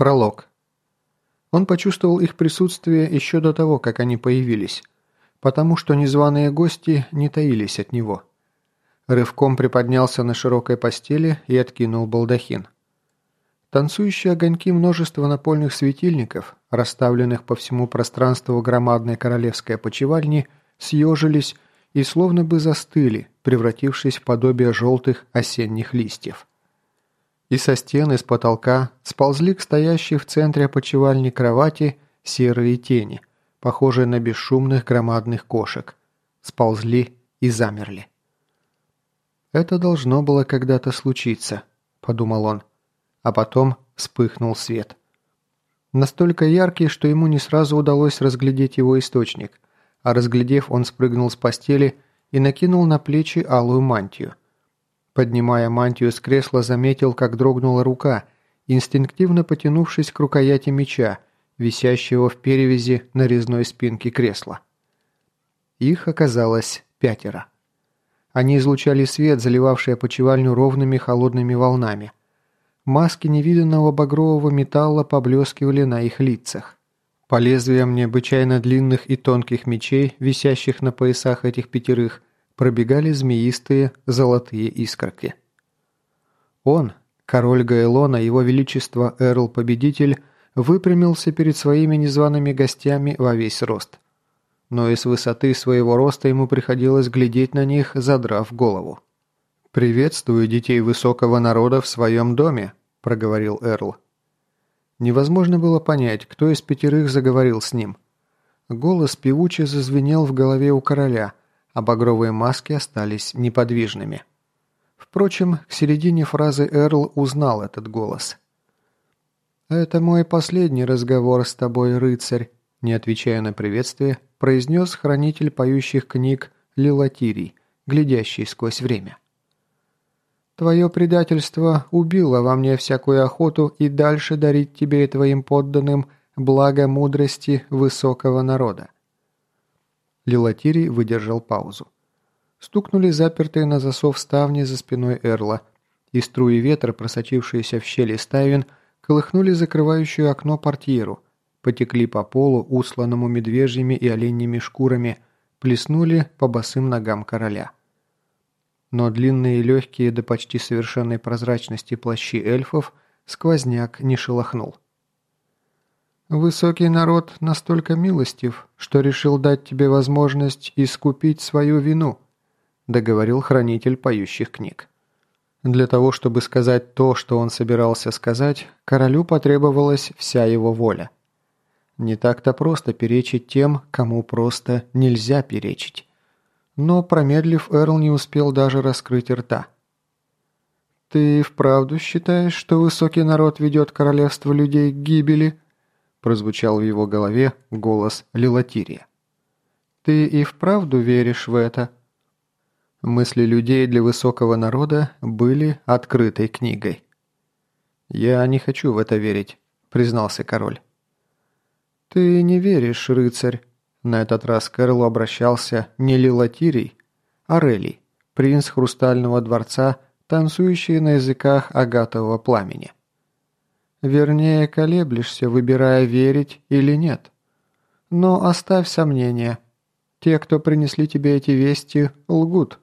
Пролог. Он почувствовал их присутствие еще до того, как они появились, потому что незваные гости не таились от него. Рывком приподнялся на широкой постели и откинул балдахин. Танцующие огоньки множества напольных светильников, расставленных по всему пространству громадной королевской опочивальни, съежились и словно бы застыли, превратившись в подобие желтых осенних листьев и со стены с потолка сползли к стоящей в центре опочивальни кровати серые тени, похожие на бесшумных громадных кошек. Сползли и замерли. «Это должно было когда-то случиться», – подумал он. А потом вспыхнул свет. Настолько яркий, что ему не сразу удалось разглядеть его источник, а разглядев, он спрыгнул с постели и накинул на плечи алую мантию. Поднимая мантию с кресла, заметил, как дрогнула рука, инстинктивно потянувшись к рукояти меча, висящего в перевязи на резной спинке кресла. Их оказалось пятеро. Они излучали свет, заливавший опочивальню ровными холодными волнами. Маски невиданного багрового металла поблескивали на их лицах. По лезвиям необычайно длинных и тонких мечей, висящих на поясах этих пятерых, пробегали змеистые золотые искорки. Он, король Гаэлона, его величество Эрл-победитель, выпрямился перед своими незваными гостями во весь рост. Но и с высоты своего роста ему приходилось глядеть на них, задрав голову. «Приветствую детей высокого народа в своем доме», – проговорил Эрл. Невозможно было понять, кто из пятерых заговорил с ним. Голос певуче зазвенел в голове у короля – а багровые маски остались неподвижными. Впрочем, к середине фразы Эрл узнал этот голос. «Это мой последний разговор с тобой, рыцарь», не отвечая на приветствие, произнес хранитель поющих книг Лилатирий, глядящий сквозь время. «Твое предательство убило во мне всякую охоту и дальше дарить тебе и твоим подданным благо мудрости высокого народа. Лилатирий выдержал паузу. Стукнули запертые на засов ставни за спиной Эрла, и струи ветра, просочившиеся в щели ставен, колыхнули закрывающую окно портьеру, потекли по полу, усланному медвежьими и оленьими шкурами, плеснули по босым ногам короля. Но длинные и легкие до почти совершенной прозрачности плащи эльфов сквозняк не шелохнул. Высокий народ настолько милостив, что решил дать тебе возможность искупить свою вину», договорил хранитель поющих книг. Для того, чтобы сказать то, что он собирался сказать, королю потребовалась вся его воля. Не так-то просто перечить тем, кому просто нельзя перечить. Но, промедлив, Эрл не успел даже раскрыть рта. «Ты вправду считаешь, что высокий народ ведет королевство людей к гибели?» Прозвучал в его голове голос Лилатирия. «Ты и вправду веришь в это?» Мысли людей для высокого народа были открытой книгой. «Я не хочу в это верить», — признался король. «Ты не веришь, рыцарь?» На этот раз к Эрлу обращался не Лилатирий, а Релий, принц Хрустального дворца, танцующий на языках агатового пламени. Вернее, колеблешься, выбирая верить или нет. Но оставь сомнения. Те, кто принесли тебе эти вести, лгут».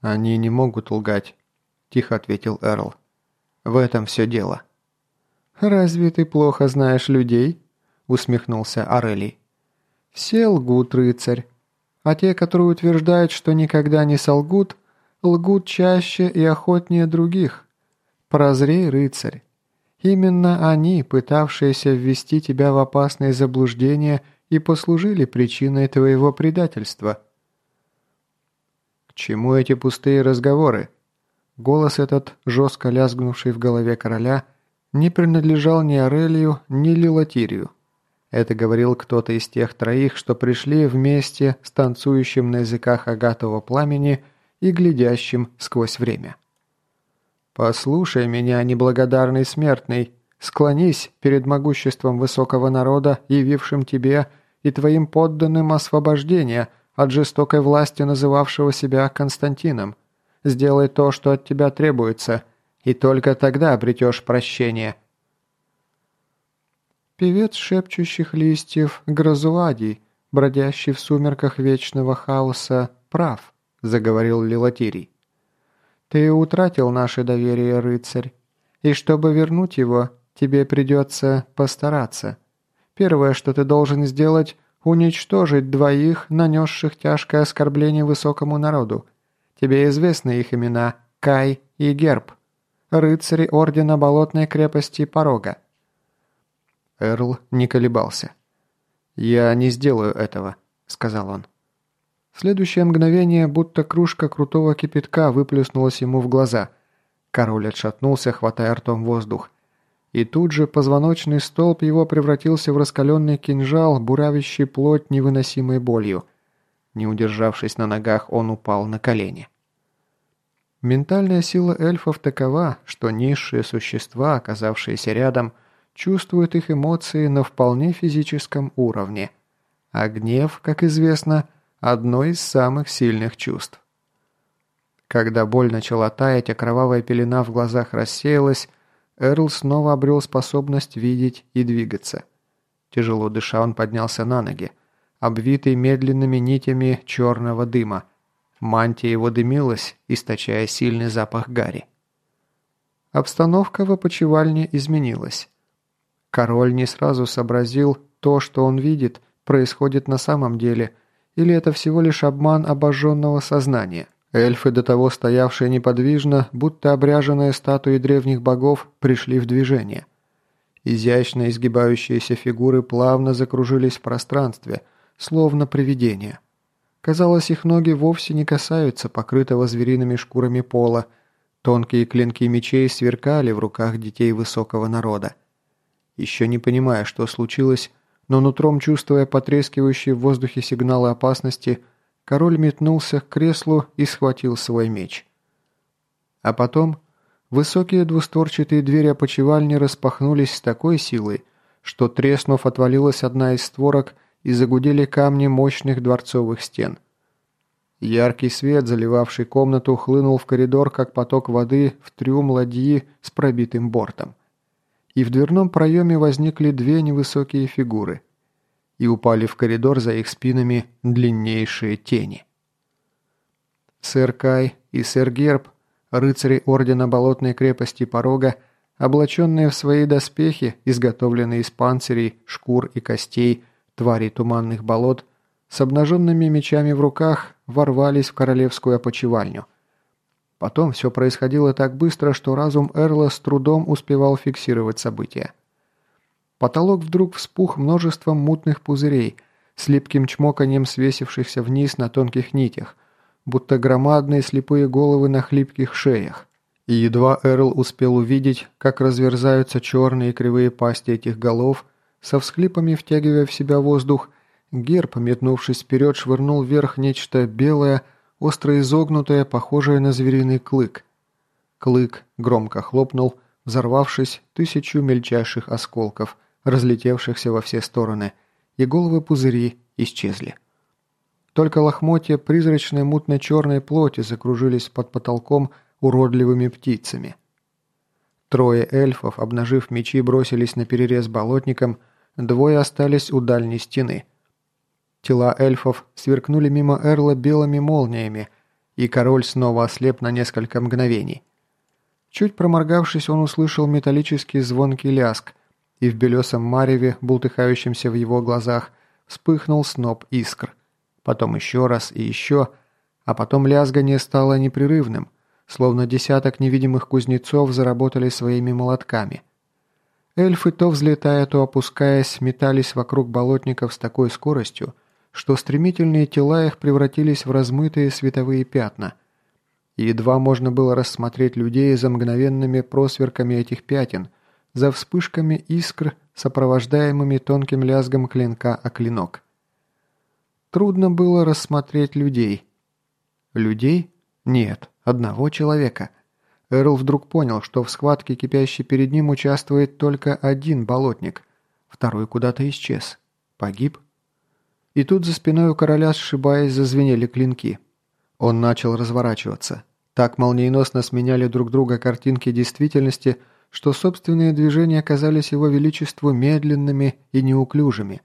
«Они не могут лгать», – тихо ответил Эрл. «В этом все дело». «Разве ты плохо знаешь людей?» – усмехнулся Орелий. «Все лгут, рыцарь. А те, которые утверждают, что никогда не солгут, лгут чаще и охотнее других. Прозрей, рыцарь. Именно они, пытавшиеся ввести тебя в опасное заблуждение, и послужили причиной твоего предательства. К чему эти пустые разговоры? Голос этот, жестко лязгнувший в голове короля, не принадлежал ни Арелию, ни Лилатирию. Это говорил кто-то из тех троих, что пришли вместе с танцующим на языках агатового пламени и глядящим сквозь время. «Послушай меня, неблагодарный смертный, склонись перед могуществом высокого народа, явившим тебе и твоим подданным освобождение от жестокой власти, называвшего себя Константином. Сделай то, что от тебя требуется, и только тогда обретешь прощение». Певец шепчущих листьев Гразуадий, бродящий в сумерках вечного хаоса, прав», — заговорил Лилатирий. «Ты утратил наше доверие, рыцарь, и чтобы вернуть его, тебе придется постараться. Первое, что ты должен сделать, уничтожить двоих, нанесших тяжкое оскорбление высокому народу. Тебе известны их имена Кай и Герб, рыцари Ордена Болотной крепости Порога». Эрл не колебался. «Я не сделаю этого», — сказал он. В следующее мгновение, будто кружка крутого кипятка выплеснулась ему в глаза. Король отшатнулся, хватая ртом воздух. И тут же позвоночный столб его превратился в раскаленный кинжал, буравящий плоть невыносимой болью. Не удержавшись на ногах, он упал на колени. Ментальная сила эльфов такова, что низшие существа, оказавшиеся рядом, чувствуют их эмоции на вполне физическом уровне. А гнев, как известно, одно из самых сильных чувств. Когда боль начала таять, а кровавая пелена в глазах рассеялась, Эрл снова обрел способность видеть и двигаться. Тяжело дыша, он поднялся на ноги, обвитый медленными нитями черного дыма. Мантия его дымилась, источая сильный запах гари. Обстановка в опочивальне изменилась. Король не сразу сообразил, то, что он видит, происходит на самом деле – или это всего лишь обман обожженного сознания? Эльфы, до того стоявшие неподвижно, будто обряженные статуи древних богов, пришли в движение. Изящно изгибающиеся фигуры плавно закружились в пространстве, словно привидения. Казалось, их ноги вовсе не касаются покрытого звериными шкурами пола. Тонкие клинки мечей сверкали в руках детей высокого народа. Еще не понимая, что случилось, но нутром чувствуя потрескивающие в воздухе сигналы опасности, король метнулся к креслу и схватил свой меч. А потом высокие двусторчатые двери опочивальни распахнулись с такой силой, что, треснув, отвалилась одна из створок и загудели камни мощных дворцовых стен. Яркий свет, заливавший комнату, хлынул в коридор, как поток воды в трюм ладьи с пробитым бортом и в дверном проеме возникли две невысокие фигуры, и упали в коридор за их спинами длиннейшие тени. Сэр Кай и сэр Герб, рыцари Ордена Болотной крепости Порога, облаченные в свои доспехи, изготовленные из панцирей, шкур и костей тварей туманных болот, с обнаженными мечами в руках ворвались в королевскую опочивальню – Потом все происходило так быстро, что разум Эрла с трудом успевал фиксировать события. Потолок вдруг вспух множеством мутных пузырей, с липким чмоканием свесившихся вниз на тонких нитях, будто громадные слепые головы на хлипких шеях. И едва Эрл успел увидеть, как разверзаются черные кривые пасти этих голов, со всхлипами втягивая в себя воздух, герб, метнувшись вперед, швырнул вверх нечто белое, остро изогнутое, похожее на звериный клык. Клык громко хлопнул, взорвавшись тысячу мельчайших осколков, разлетевшихся во все стороны, и головы пузыри исчезли. Только лохмотья призрачной мутно-черной плоти закружились под потолком уродливыми птицами. Трое эльфов, обнажив мечи, бросились на перерез болотникам, двое остались у дальней стены – Тела эльфов сверкнули мимо Эрла белыми молниями, и король снова ослеп на несколько мгновений. Чуть проморгавшись, он услышал металлический звонкий ляск, и в белесом мареве, бултыхающемся в его глазах, вспыхнул сноп искр. Потом еще раз и еще, а потом лязгание стало непрерывным, словно десяток невидимых кузнецов заработали своими молотками. Эльфы, то взлетая, то опускаясь, метались вокруг болотников с такой скоростью, что стремительные тела их превратились в размытые световые пятна. Едва можно было рассмотреть людей за мгновенными просверками этих пятен, за вспышками искр, сопровождаемыми тонким лязгом клинка о клинок. Трудно было рассмотреть людей. Людей? Нет, одного человека. Эрл вдруг понял, что в схватке, кипящей перед ним, участвует только один болотник. Второй куда-то исчез. Погиб? И тут за спиной у короля, сшибаясь, зазвенели клинки. Он начал разворачиваться. Так молниеносно сменяли друг друга картинки действительности, что собственные движения казались его величеству медленными и неуклюжими.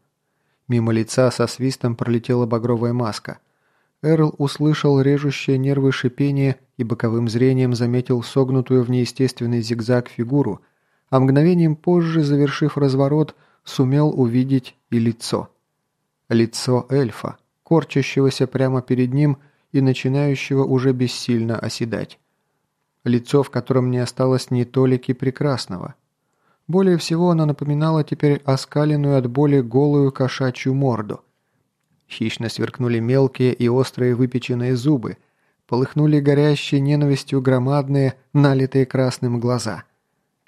Мимо лица со свистом пролетела багровая маска. Эрл услышал режущее нервы шипение и боковым зрением заметил согнутую в неестественный зигзаг фигуру, а мгновением позже, завершив разворот, сумел увидеть и лицо. Лицо эльфа, корчащегося прямо перед ним и начинающего уже бессильно оседать. Лицо, в котором не осталось ни толики прекрасного. Более всего оно напоминало теперь оскаленную от боли голую кошачью морду. Хищно сверкнули мелкие и острые выпеченные зубы, полыхнули горящие ненавистью громадные, налитые красным глаза.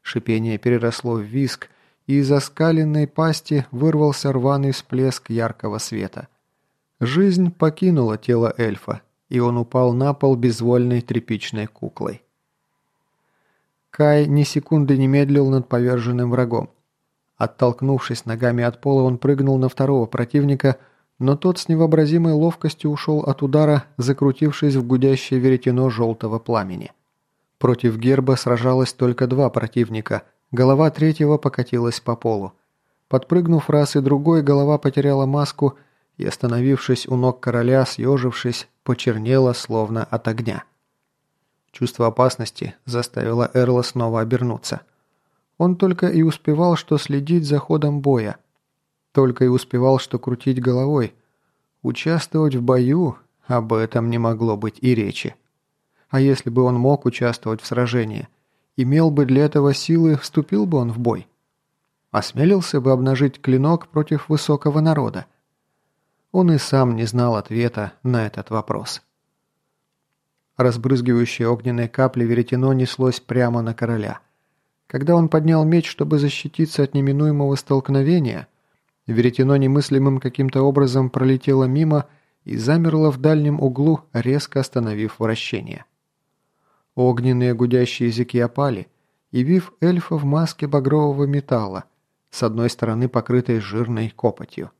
Шипение переросло в виск, и из оскаленной пасти вырвался рваный всплеск яркого света. Жизнь покинула тело эльфа, и он упал на пол безвольной тряпичной куклой. Кай ни секунды не медлил над поверженным врагом. Оттолкнувшись ногами от пола, он прыгнул на второго противника, но тот с невообразимой ловкостью ушел от удара, закрутившись в гудящее веретено желтого пламени. Против герба сражалось только два противника, голова третьего покатилась по полу. Подпрыгнув раз и другой, голова потеряла маску и, остановившись у ног короля, съежившись, почернела, словно от огня. Чувство опасности заставило Эрла снова обернуться. Он только и успевал, что следить за ходом боя. Только и успевал, что крутить головой. Участвовать в бою – об этом не могло быть и речи. А если бы он мог участвовать в сражении, имел бы для этого силы, вступил бы он в бой? Осмелился бы обнажить клинок против высокого народа? Он и сам не знал ответа на этот вопрос. Разбрызгивающее огненные капли веретено неслось прямо на короля. Когда он поднял меч, чтобы защититься от неминуемого столкновения, веретено немыслимым каким-то образом пролетело мимо и замерло в дальнем углу, резко остановив вращение. Огненные гудящие языки опали, явив эльфа в маске багрового металла, с одной стороны покрытой жирной копотью.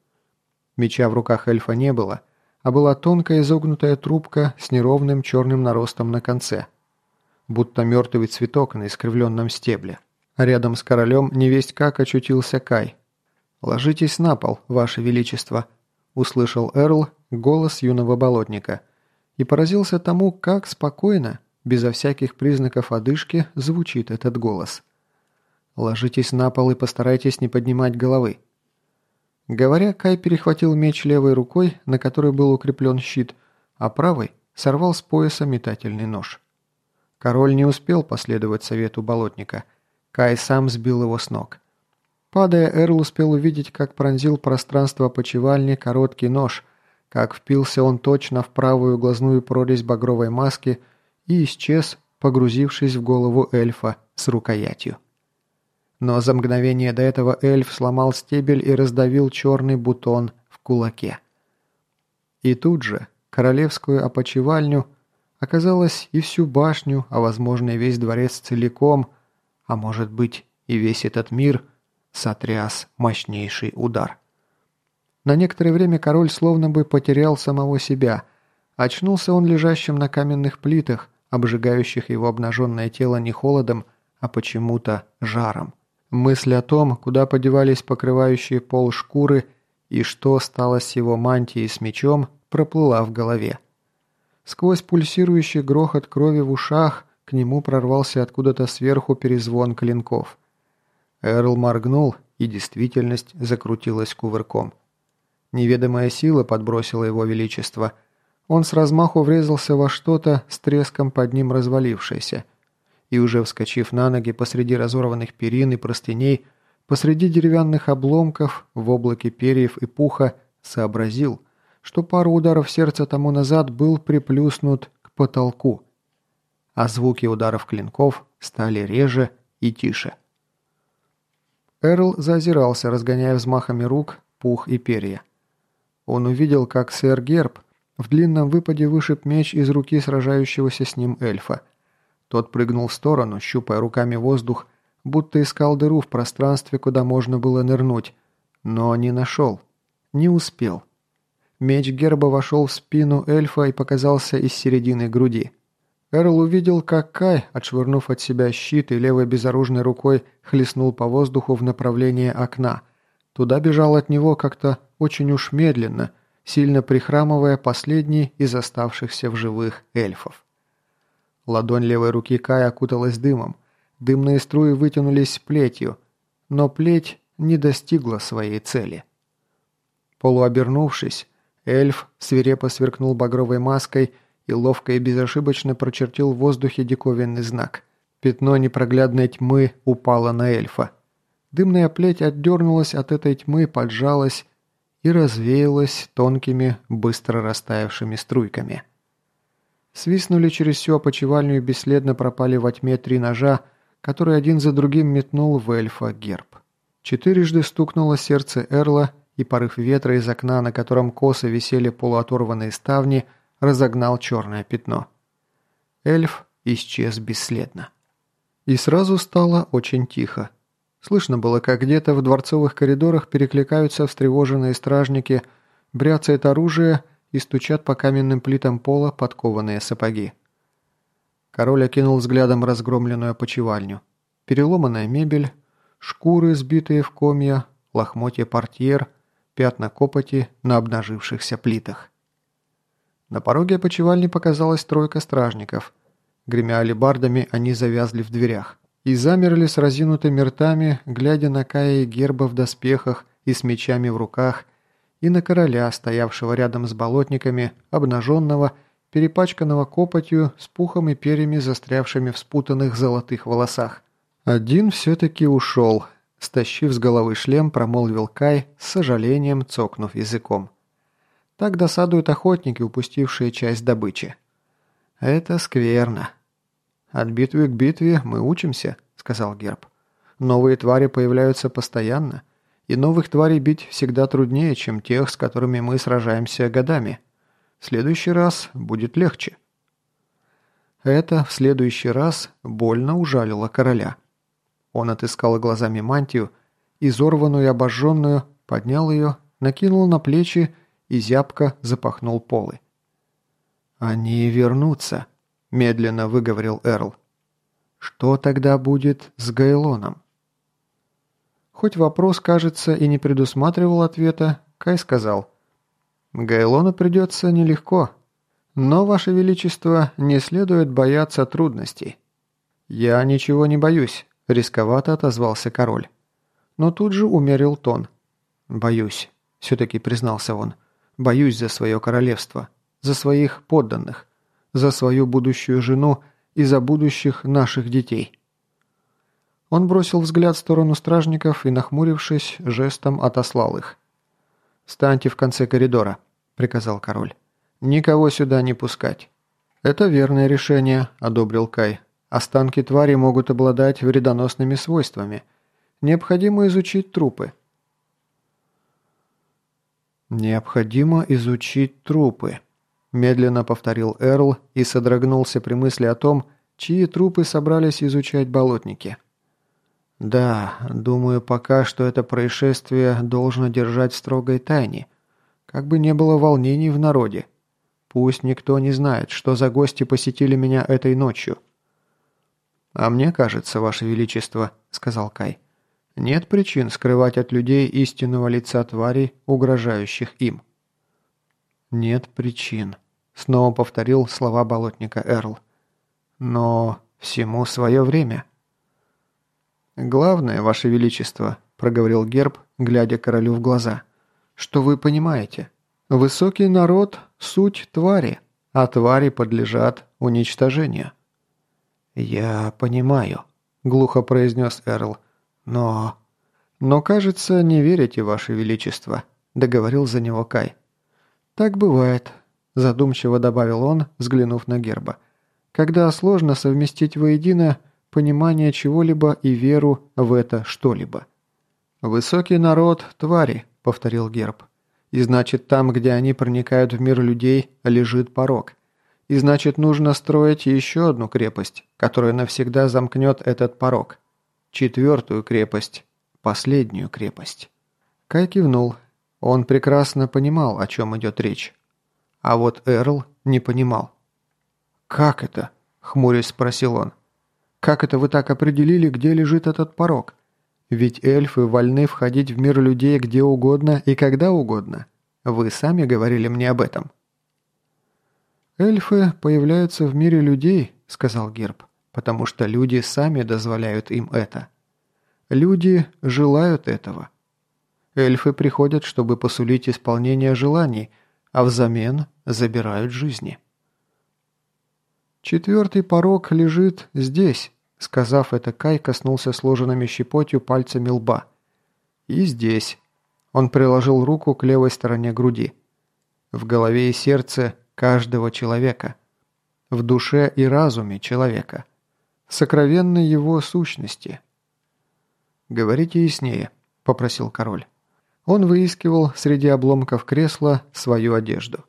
Меча в руках эльфа не было – а была тонкая изогнутая трубка с неровным черным наростом на конце, будто мертвый цветок на искривленном стебле. Рядом с королем невесть как очутился Кай. «Ложитесь на пол, ваше величество», – услышал Эрл голос юного болотника и поразился тому, как спокойно, безо всяких признаков одышки, звучит этот голос. «Ложитесь на пол и постарайтесь не поднимать головы. Говоря, Кай перехватил меч левой рукой, на которой был укреплен щит, а правой сорвал с пояса метательный нож. Король не успел последовать совету болотника. Кай сам сбил его с ног. Падая, Эрл успел увидеть, как пронзил пространство почевальни короткий нож, как впился он точно в правую глазную прорезь багровой маски и исчез, погрузившись в голову эльфа с рукоятью. Но за мгновение до этого эльф сломал стебель и раздавил черный бутон в кулаке. И тут же королевскую опочивальню оказалось и всю башню, а возможно и весь дворец целиком, а может быть и весь этот мир, сотряс мощнейший удар. На некоторое время король словно бы потерял самого себя. Очнулся он лежащим на каменных плитах, обжигающих его обнаженное тело не холодом, а почему-то жаром. Мысль о том, куда подевались покрывающие пол шкуры и что стало с его мантией с мечом, проплыла в голове. Сквозь пульсирующий грохот крови в ушах к нему прорвался откуда-то сверху перезвон клинков. Эрл моргнул, и действительность закрутилась кувырком. Неведомая сила подбросила его величество. Он с размаху врезался во что-то, с треском под ним развалившееся – и уже вскочив на ноги посреди разорванных перин и простыней, посреди деревянных обломков, в облаке перьев и пуха, сообразил, что пару ударов сердца тому назад был приплюснут к потолку, а звуки ударов клинков стали реже и тише. Эрл зазирался, разгоняя взмахами рук пух и перья. Он увидел, как сэр Герб в длинном выпаде вышиб меч из руки сражающегося с ним эльфа – тот прыгнул в сторону, щупая руками воздух, будто искал дыру в пространстве, куда можно было нырнуть, но не нашел. Не успел. Меч герба вошел в спину эльфа и показался из середины груди. Эрл увидел, как Кай, отшвырнув от себя щит и левой безоружной рукой, хлестнул по воздуху в направлении окна. Туда бежал от него как-то очень уж медленно, сильно прихрамывая последний из оставшихся в живых эльфов. Ладонь левой руки Кая окуталась дымом. Дымные струи вытянулись плетью, но плеть не достигла своей цели. Полуобернувшись, эльф свирепо сверкнул багровой маской и ловко и безошибочно прочертил в воздухе диковинный знак. Пятно непроглядной тьмы упало на эльфа. Дымная плеть отдернулась от этой тьмы, поджалась и развеялась тонкими, быстро растаявшими струйками. Свистнули через всю опочивальню и бесследно пропали во тьме три ножа, которые один за другим метнул в эльфа герб. Четырежды стукнуло сердце Эрла, и порыв ветра из окна, на котором косо висели полуоторванные ставни, разогнал черное пятно. Эльф исчез бесследно. И сразу стало очень тихо. Слышно было, как где-то в дворцовых коридорах перекликаются встревоженные стражники, бряцает оружие и стучат по каменным плитам пола подкованные сапоги. Король окинул взглядом разгромленную опочивальню. Переломанная мебель, шкуры, сбитые в комья, лохмотья портьер, пятна копоти на обнажившихся плитах. На пороге опочивальни показалась тройка стражников. Гремя алебардами, они завязли в дверях. И замерли с разинутыми ртами, глядя на Кая и Герба в доспехах и с мечами в руках, и на короля, стоявшего рядом с болотниками, обнаженного, перепачканного копотью, с пухом и перьями, застрявшими в спутанных золотых волосах. Один все-таки ушел. Стащив с головы шлем, промолвил Кай, с сожалением цокнув языком. Так досадуют охотники, упустившие часть добычи. Это скверно. От битвы к битве мы учимся, сказал Герб. Новые твари появляются постоянно, и новых тварей бить всегда труднее, чем тех, с которыми мы сражаемся годами. В следующий раз будет легче. Это в следующий раз больно ужалило короля. Он отыскал глазами мантию, изорванную и обожженную, поднял ее, накинул на плечи и зябко запахнул полы. «Они вернутся», – медленно выговорил Эрл. «Что тогда будет с Гайлоном?» Хоть вопрос, кажется, и не предусматривал ответа, Кай сказал. «Гайлону придется нелегко, но, Ваше Величество, не следует бояться трудностей». «Я ничего не боюсь», – рисковато отозвался король. Но тут же умерил тон. «Боюсь», – все-таки признался он. Боюсь за свое королевство, за своих подданных, за свою будущую жену и за будущих наших детей». Он бросил взгляд в сторону стражников и, нахмурившись, жестом отослал их. «Встаньте в конце коридора», — приказал король. «Никого сюда не пускать». «Это верное решение», — одобрил Кай. «Останки твари могут обладать вредоносными свойствами. Необходимо изучить трупы. «Необходимо изучить трупы», – медленно повторил Эрл и содрогнулся при мысли о том, чьи трупы собрались изучать болотники. «Да, думаю, пока что это происшествие должно держать в строгой тайне, как бы не было волнений в народе. Пусть никто не знает, что за гости посетили меня этой ночью». «А мне кажется, Ваше Величество», – сказал Кай, – нет причин скрывать от людей истинного лица тварей, угрожающих им. «Нет причин», — снова повторил слова болотника Эрл. «Но всему свое время». «Главное, Ваше Величество», — проговорил Герб, глядя королю в глаза, — «что вы понимаете. Высокий народ — суть твари, а твари подлежат уничтожению». «Я понимаю», — глухо произнес Эрл, — «Но...» «Но, кажется, не верите, Ваше Величество», — договорил за него Кай. «Так бывает», — задумчиво добавил он, взглянув на герба. «Когда сложно совместить воедино понимание чего-либо и веру в это что-либо». «Высокий народ – твари», — повторил герб. «И значит, там, где они проникают в мир людей, лежит порог. И значит, нужно строить еще одну крепость, которая навсегда замкнет этот порог четвертую крепость, последнюю крепость. Кай кивнул. Он прекрасно понимал, о чем идет речь. А вот Эрл не понимал. «Как это?» – хмурясь спросил он. «Как это вы так определили, где лежит этот порог? Ведь эльфы вольны входить в мир людей где угодно и когда угодно. Вы сами говорили мне об этом». «Эльфы появляются в мире людей», — сказал Герб, «потому что люди сами дозволяют им это. Люди желают этого. Эльфы приходят, чтобы посулить исполнение желаний, а взамен забирают жизни». «Четвертый порог лежит здесь», — сказав это, Кай коснулся сложенными щепотью пальцами лба. «И здесь». Он приложил руку к левой стороне груди. В голове и сердце каждого человека. В душе и разуме человека. Сокровенной его сущности. «Говорите яснее», – попросил король. Он выискивал среди обломков кресла свою одежду.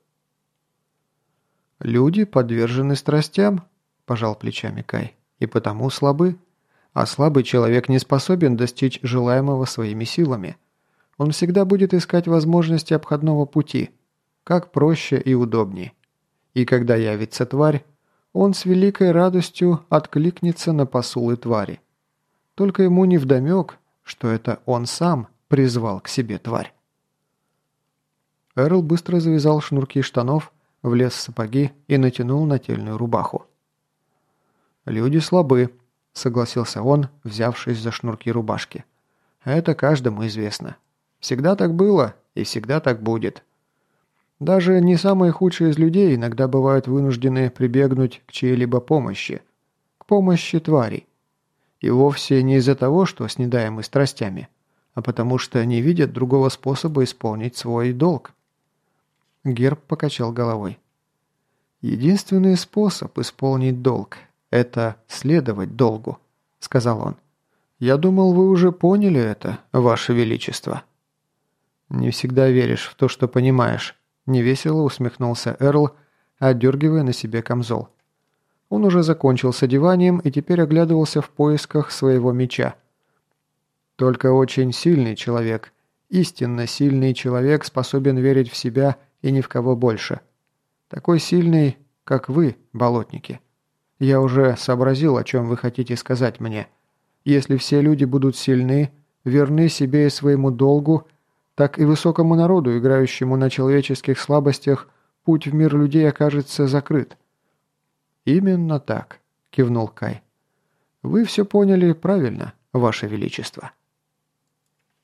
«Люди подвержены страстям», – пожал плечами Кай, – «и потому слабы. А слабый человек не способен достичь желаемого своими силами. Он всегда будет искать возможности обходного пути – как проще и удобнее. И когда явится тварь, он с великой радостью откликнется на посулы твари. Только ему не вдомек, что это он сам призвал к себе тварь. Эрл быстро завязал шнурки штанов, влез в сапоги и натянул нательную рубаху. «Люди слабы», — согласился он, взявшись за шнурки рубашки. «Это каждому известно. Всегда так было и всегда так будет. Даже не самые худшие из людей иногда бывают вынуждены прибегнуть к чьей-либо помощи. К помощи тварей. И вовсе не из-за того, что снедаемы страстями, а потому что не видят другого способа исполнить свой долг. Герб покачал головой. «Единственный способ исполнить долг – это следовать долгу», – сказал он. «Я думал, вы уже поняли это, Ваше Величество». «Не всегда веришь в то, что понимаешь», Невесело усмехнулся Эрл, отдергивая на себе камзол. Он уже закончил с одеванием и теперь оглядывался в поисках своего меча. Только очень сильный человек, истинно сильный человек способен верить в себя и ни в кого больше. Такой сильный, как вы, болотники. Я уже сообразил, о чем вы хотите сказать мне. Если все люди будут сильны, верны себе и своему долгу, так и высокому народу, играющему на человеческих слабостях, путь в мир людей окажется закрыт». «Именно так», – кивнул Кай. «Вы все поняли правильно, Ваше Величество».